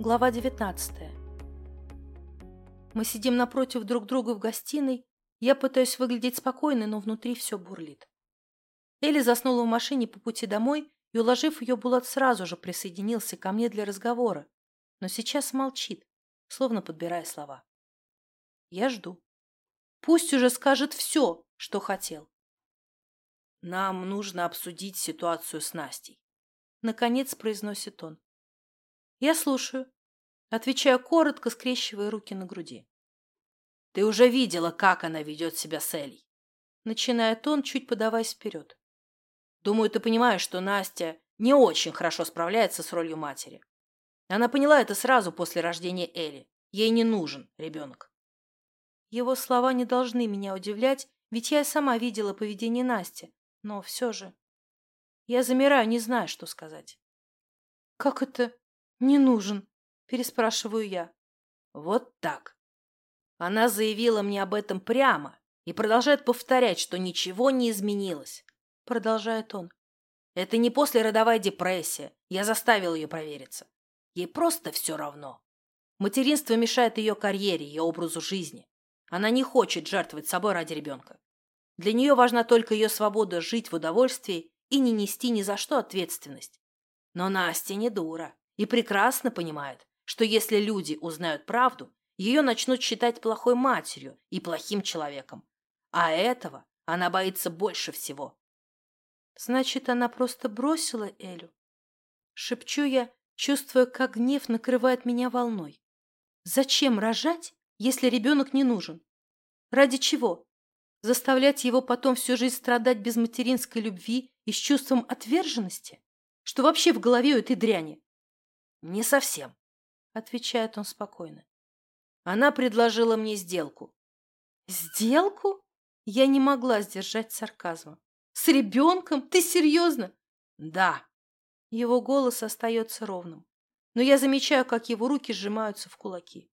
Глава 19 Мы сидим напротив друг друга в гостиной. Я пытаюсь выглядеть спокойной, но внутри все бурлит. Элли заснула в машине по пути домой, и, уложив ее, Булат сразу же присоединился ко мне для разговора, но сейчас молчит, словно подбирая слова. Я жду. Пусть уже скажет все, что хотел. Нам нужно обсудить ситуацию с Настей. Наконец произносит он. Я слушаю. Отвечаю коротко, скрещивая руки на груди. Ты уже видела, как она ведет себя с Элей. Начинает он, чуть подаваясь вперед. Думаю, ты понимаешь, что Настя не очень хорошо справляется с ролью матери. Она поняла это сразу после рождения Эли. Ей не нужен ребенок. Его слова не должны меня удивлять, ведь я сама видела поведение Насти. Но все же... Я замираю, не знаю, что сказать. «Как это «Не нужен», – переспрашиваю я. «Вот так». Она заявила мне об этом прямо и продолжает повторять, что ничего не изменилось. Продолжает он. Это не послеродовая депрессия. Я заставил ее провериться. Ей просто все равно. Материнство мешает ее карьере, ее образу жизни. Она не хочет жертвовать собой ради ребенка. Для нее важна только ее свобода жить в удовольствии и не нести ни за что ответственность. Но Настя не дура и прекрасно понимает, что если люди узнают правду, ее начнут считать плохой матерью и плохим человеком. А этого она боится больше всего. Значит, она просто бросила Элю? Шепчу я, чувствуя, как гнев накрывает меня волной. Зачем рожать, если ребенок не нужен? Ради чего? Заставлять его потом всю жизнь страдать без материнской любви и с чувством отверженности? Что вообще в голове у этой дряни? «Не совсем», — отвечает он спокойно. «Она предложила мне сделку». «Сделку?» Я не могла сдержать сарказма. «С ребенком? Ты серьезно?» «Да». Его голос остается ровным, но я замечаю, как его руки сжимаются в кулаки.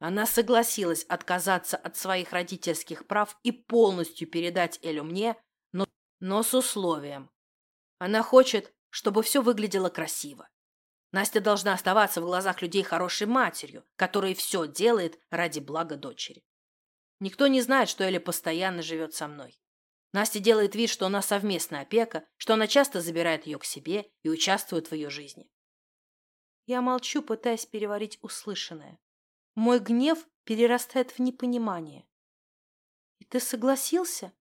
Она согласилась отказаться от своих родительских прав и полностью передать Элю мне, но, но с условием. Она хочет, чтобы все выглядело красиво. Настя должна оставаться в глазах людей хорошей матерью, которая все делает ради блага дочери. Никто не знает, что Эля постоянно живет со мной. Настя делает вид, что у нас совместная опека, что она часто забирает ее к себе и участвует в ее жизни. Я молчу, пытаясь переварить услышанное. Мой гнев перерастает в непонимание. И ты согласился?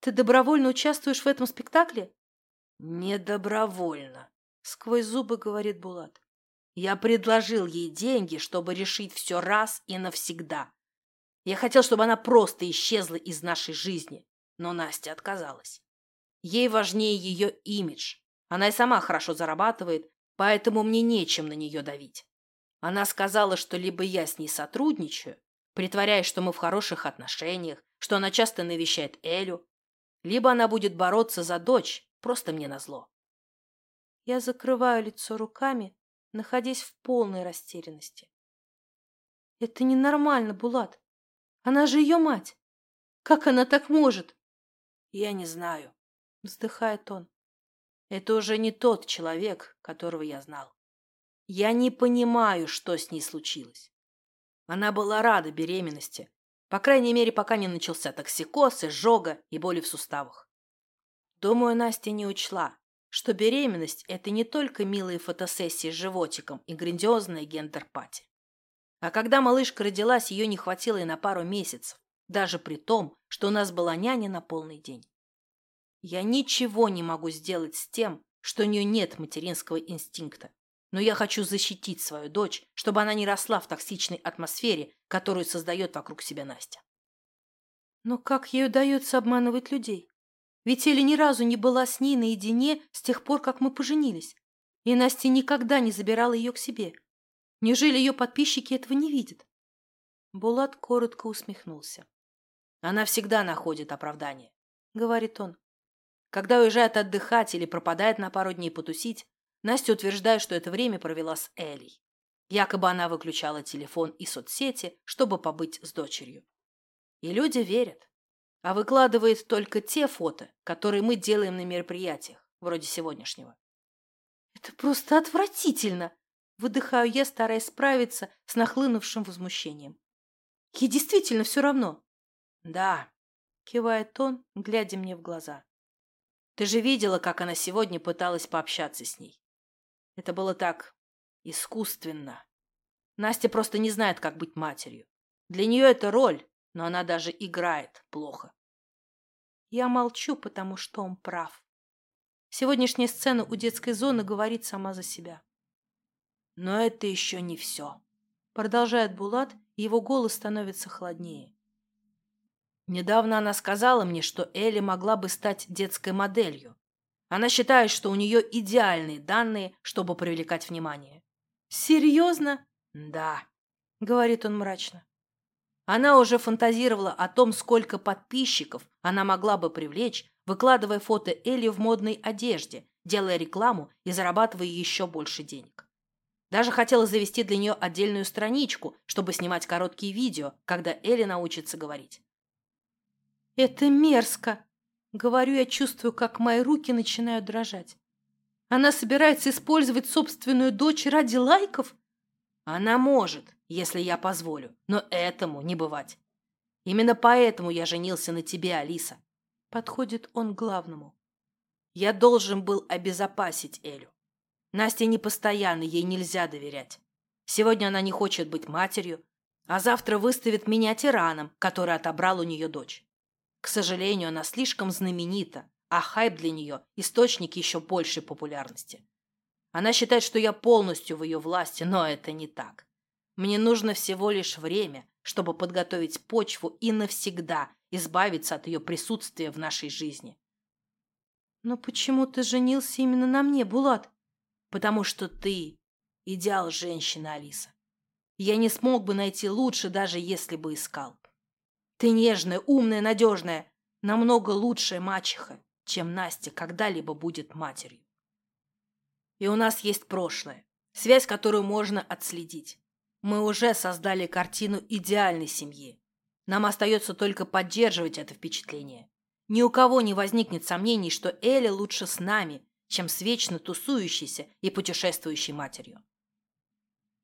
Ты добровольно участвуешь в этом спектакле? Не добровольно, Сквозь зубы говорит Булат. Я предложил ей деньги, чтобы решить все раз и навсегда. Я хотел, чтобы она просто исчезла из нашей жизни, но Настя отказалась. Ей важнее ее имидж. Она и сама хорошо зарабатывает, поэтому мне нечем на нее давить. Она сказала, что либо я с ней сотрудничаю, притворяясь, что мы в хороших отношениях, что она часто навещает Элю, либо она будет бороться за дочь, просто мне назло. Я закрываю лицо руками, находясь в полной растерянности. Это ненормально, Булат. Она же ее мать. Как она так может? Я не знаю, вздыхает он. Это уже не тот человек, которого я знал. Я не понимаю, что с ней случилось. Она была рада беременности, по крайней мере, пока не начался токсикоз, изжога и боли в суставах. Думаю, Настя не учла, что беременность – это не только милые фотосессии с животиком и грандиозная гендер-пати. А когда малышка родилась, ее не хватило и на пару месяцев, даже при том, что у нас была няня на полный день. Я ничего не могу сделать с тем, что у нее нет материнского инстинкта. Но я хочу защитить свою дочь, чтобы она не росла в токсичной атмосфере, которую создает вокруг себя Настя. Но как ей удается обманывать людей? Ведь Эля ни разу не была с ней наедине с тех пор, как мы поженились. И Настя никогда не забирала ее к себе. Неужели ее подписчики этого не видят? Булат коротко усмехнулся. Она всегда находит оправдание, говорит он. Когда уезжает отдыхать или пропадает на пару дней потусить, Настя утверждает, что это время провела с Элей. Якобы она выключала телефон и соцсети, чтобы побыть с дочерью. И люди верят а выкладывает только те фото, которые мы делаем на мероприятиях, вроде сегодняшнего. «Это просто отвратительно!» Выдыхаю я, стараясь справиться с нахлынувшим возмущением. Ей действительно все равно. Да, кивает он, глядя мне в глаза. Ты же видела, как она сегодня пыталась пообщаться с ней. Это было так искусственно. Настя просто не знает, как быть матерью. Для нее это роль, но она даже играет плохо. Я молчу, потому что он прав. Сегодняшняя сцена у детской зоны говорит сама за себя. Но это еще не все. Продолжает Булат, и его голос становится холоднее. Недавно она сказала мне, что Элли могла бы стать детской моделью. Она считает, что у нее идеальные данные, чтобы привлекать внимание. «Серьезно?» «Да», — говорит он мрачно. Она уже фантазировала о том, сколько подписчиков она могла бы привлечь, выкладывая фото Элли в модной одежде, делая рекламу и зарабатывая еще больше денег. Даже хотела завести для нее отдельную страничку, чтобы снимать короткие видео, когда Элли научится говорить. «Это мерзко!» Говорю, я чувствую, как мои руки начинают дрожать. Она собирается использовать собственную дочь ради лайков? Она может, если я позволю, но этому не бывать. Именно поэтому я женился на тебе, Алиса. Подходит он к главному. Я должен был обезопасить Элю. Настя непостоянна, ей нельзя доверять. Сегодня она не хочет быть матерью, а завтра выставит меня тираном, который отобрал у нее дочь. К сожалению, она слишком знаменита, а хайп для нее – источник еще большей популярности. Она считает, что я полностью в ее власти, но это не так. Мне нужно всего лишь время, чтобы подготовить почву и навсегда избавиться от ее присутствия в нашей жизни. Но почему ты женился именно на мне, Булат? Потому что ты – идеал женщины, Алиса. Я не смог бы найти лучше, даже если бы искал. Ты нежная, умная, надежная, намного лучшая мачеха, чем Настя когда-либо будет матерью. И у нас есть прошлое, связь, которую можно отследить. Мы уже создали картину идеальной семьи. Нам остается только поддерживать это впечатление. Ни у кого не возникнет сомнений, что Эля лучше с нами, чем с вечно тусующейся и путешествующей матерью.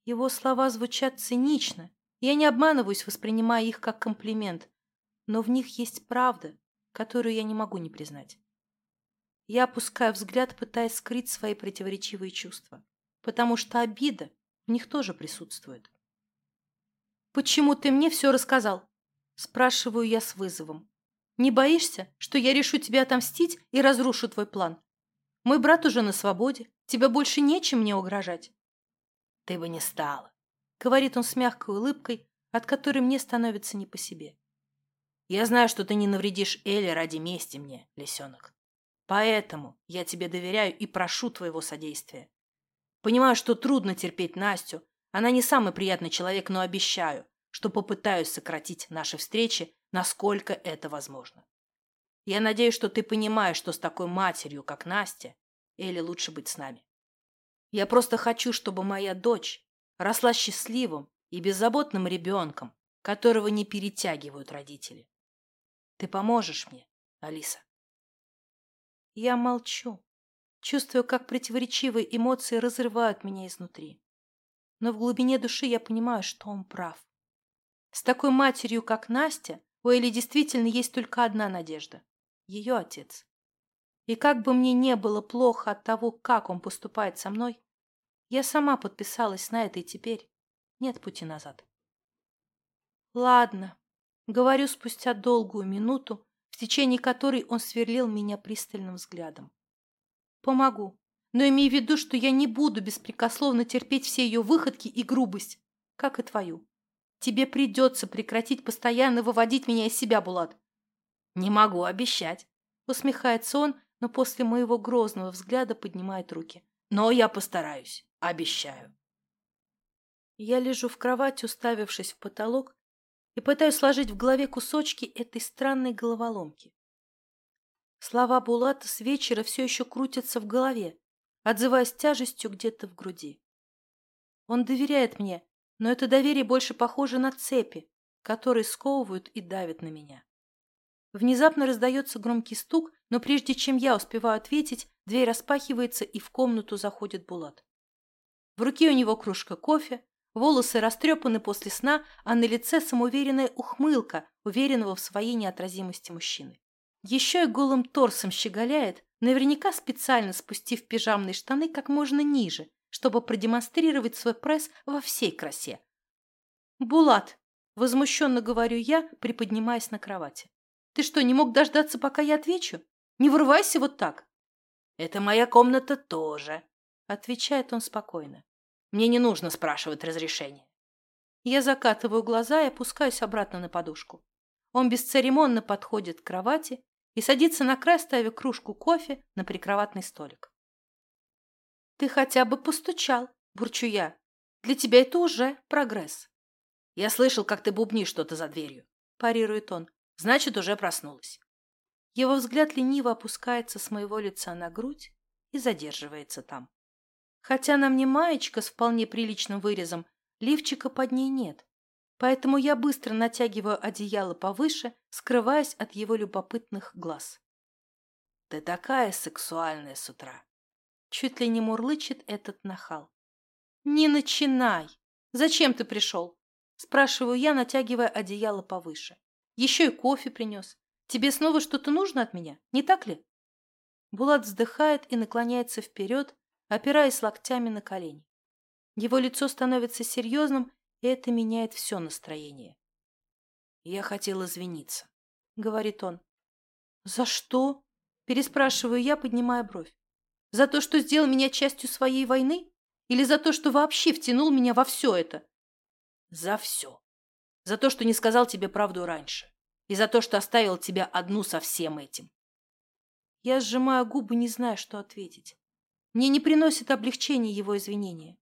Его слова звучат цинично. Я не обманываюсь, воспринимая их как комплимент. Но в них есть правда, которую я не могу не признать. Я опускаю взгляд, пытаясь скрыть свои противоречивые чувства, потому что обида в них тоже присутствует. «Почему ты мне все рассказал?» Спрашиваю я с вызовом. «Не боишься, что я решу тебя отомстить и разрушу твой план? Мой брат уже на свободе, тебе больше нечем мне угрожать». «Ты бы не стала», — говорит он с мягкой улыбкой, от которой мне становится не по себе. «Я знаю, что ты не навредишь Эле ради мести мне, лисенок. Поэтому я тебе доверяю и прошу твоего содействия. Понимаю, что трудно терпеть Настю. Она не самый приятный человек, но обещаю, что попытаюсь сократить наши встречи, насколько это возможно. Я надеюсь, что ты понимаешь, что с такой матерью, как Настя, Эле лучше быть с нами. Я просто хочу, чтобы моя дочь росла счастливым и беззаботным ребенком, которого не перетягивают родители. Ты поможешь мне, Алиса? Я молчу, чувствую, как противоречивые эмоции разрывают меня изнутри. Но в глубине души я понимаю, что он прав. С такой матерью, как Настя, у Эли действительно есть только одна надежда – ее отец. И как бы мне не было плохо от того, как он поступает со мной, я сама подписалась на это, и теперь нет пути назад. Ладно, говорю спустя долгую минуту, в течение которой он сверлил меня пристальным взглядом. Помогу, но имей в виду, что я не буду беспрекословно терпеть все ее выходки и грубость, как и твою. Тебе придется прекратить постоянно выводить меня из себя, Булат. Не могу обещать. Усмехается он, но после моего грозного взгляда поднимает руки. Но я постараюсь, обещаю. Я лежу в кровати, уставившись в потолок, и пытаюсь сложить в голове кусочки этой странной головоломки. Слова Булата с вечера все еще крутятся в голове, отзываясь тяжестью где-то в груди. Он доверяет мне, но это доверие больше похоже на цепи, которые сковывают и давят на меня. Внезапно раздается громкий стук, но прежде чем я успеваю ответить, дверь распахивается и в комнату заходит Булат. В руке у него кружка кофе, волосы растрепаны после сна, а на лице самоуверенная ухмылка, уверенного в своей неотразимости мужчины. Еще и голым торсом щеголяет, наверняка специально спустив пижамные штаны как можно ниже, чтобы продемонстрировать свой пресс во всей красе. «Булат!» – возмущенно говорю я, приподнимаясь на кровати. «Ты что, не мог дождаться, пока я отвечу? Не вырывайся вот так!» «Это моя комната тоже», – отвечает он спокойно. «Мне не нужно спрашивать разрешения». Я закатываю глаза и опускаюсь обратно на подушку. Он бесцеремонно подходит к кровати и садится на край, ставя кружку кофе на прикроватный столик. «Ты хотя бы постучал», – бурчу я. «Для тебя это уже прогресс». «Я слышал, как ты бубнишь что-то за дверью», – парирует он. «Значит, уже проснулась». Его взгляд лениво опускается с моего лица на грудь и задерживается там. Хотя на мне маечка с вполне приличным вырезом, лифчика под ней нет. Поэтому я быстро натягиваю одеяло повыше, скрываясь от его любопытных глаз. «Ты такая сексуальная с утра!» Чуть ли не мурлычет этот нахал. «Не начинай! Зачем ты пришел?» Спрашиваю я, натягивая одеяло повыше. «Еще и кофе принес. Тебе снова что-то нужно от меня, не так ли?» Булат вздыхает и наклоняется вперед, опираясь локтями на колени. Его лицо становится серьезным, это меняет все настроение. «Я хотел извиниться», — говорит он. «За что?» — переспрашиваю я, поднимая бровь. «За то, что сделал меня частью своей войны? Или за то, что вообще втянул меня во все это?» «За все. За то, что не сказал тебе правду раньше и за то, что оставил тебя одну со всем этим. Я сжимаю губы, не зная, что ответить. Мне не приносит облегчения его извинения.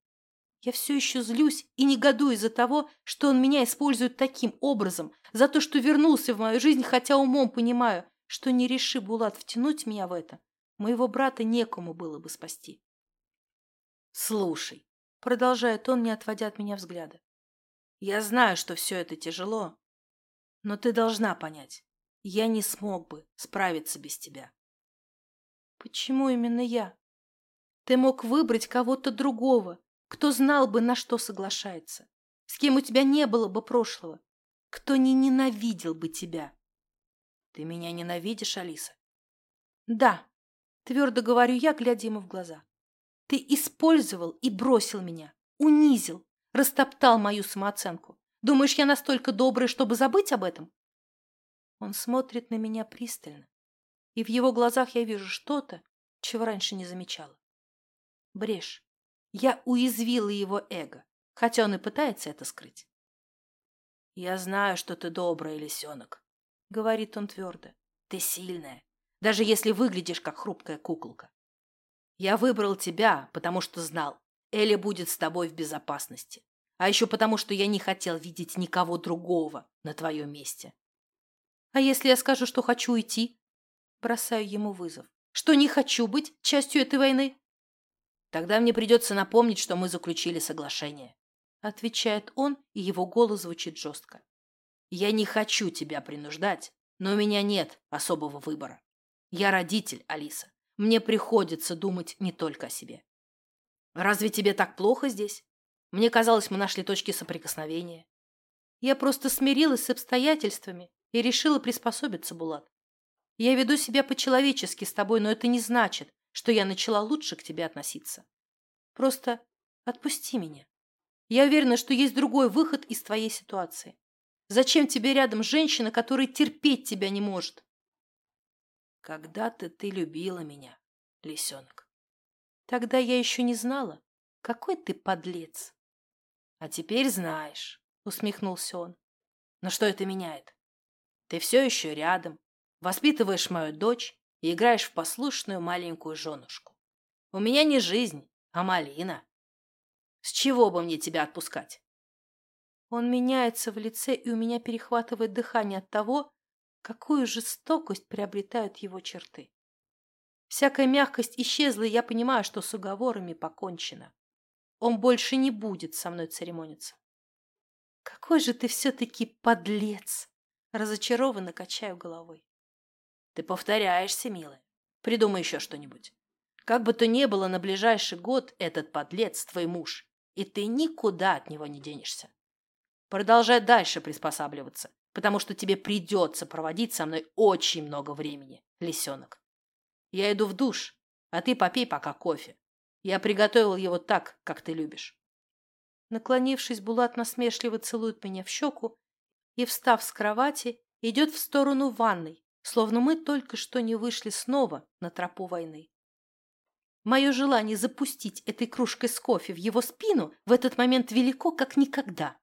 Я все еще злюсь и негодую из-за того, что он меня использует таким образом, за то, что вернулся в мою жизнь, хотя умом понимаю, что не реши Булат втянуть меня в это, моего брата некому было бы спасти. «Слушай», — продолжает он, не отводя от меня взгляда, — «я знаю, что все это тяжело, но ты должна понять, я не смог бы справиться без тебя. Почему именно я? Ты мог выбрать кого-то другого, кто знал бы, на что соглашается, с кем у тебя не было бы прошлого, кто не ненавидел бы тебя. Ты меня ненавидишь, Алиса? Да, твердо говорю я, глядя ему в глаза. Ты использовал и бросил меня, унизил, растоптал мою самооценку. Думаешь, я настолько добрый, чтобы забыть об этом? Он смотрит на меня пристально, и в его глазах я вижу что-то, чего раньше не замечала. Брешь. Я уязвила его эго, хотя он и пытается это скрыть. «Я знаю, что ты добрый, лисенок», — говорит он твердо. «Ты сильная, даже если выглядишь как хрупкая куколка. Я выбрал тебя, потому что знал, Эля будет с тобой в безопасности а еще потому, что я не хотел видеть никого другого на твоем месте. А если я скажу, что хочу уйти? Бросаю ему вызов. Что не хочу быть частью этой войны? Тогда мне придется напомнить, что мы заключили соглашение. Отвечает он, и его голос звучит жестко. Я не хочу тебя принуждать, но у меня нет особого выбора. Я родитель, Алиса. Мне приходится думать не только о себе. Разве тебе так плохо здесь? Мне казалось, мы нашли точки соприкосновения. Я просто смирилась с обстоятельствами и решила приспособиться, Булат. Я веду себя по-человечески с тобой, но это не значит, что я начала лучше к тебе относиться. Просто отпусти меня. Я уверена, что есть другой выход из твоей ситуации. Зачем тебе рядом женщина, которая терпеть тебя не может? Когда-то ты любила меня, лисенок. Тогда я еще не знала, какой ты подлец. А теперь знаешь, усмехнулся он. Но что это меняет? Ты все еще рядом, воспитываешь мою дочь и играешь в послушную маленькую женушку. У меня не жизнь, а малина. С чего бы мне тебя отпускать? Он меняется в лице, и у меня перехватывает дыхание от того, какую жестокость приобретают его черты. Всякая мягкость исчезла, и я понимаю, что с уговорами покончено. Он больше не будет со мной церемониться. Какой же ты все-таки подлец! Разочарованно качаю головой. Ты повторяешься, милая. Придумай еще что-нибудь. Как бы то ни было, на ближайший год этот подлец твой муж, и ты никуда от него не денешься. Продолжай дальше приспосабливаться, потому что тебе придется проводить со мной очень много времени, лисенок. Я иду в душ, а ты попей пока кофе. Я приготовил его так, как ты любишь. Наклонившись, Булат насмешливо целует меня в щеку и, встав с кровати, идет в сторону ванной, словно мы только что не вышли снова на тропу войны. Мое желание запустить этой кружкой с кофе в его спину в этот момент велико, как никогда.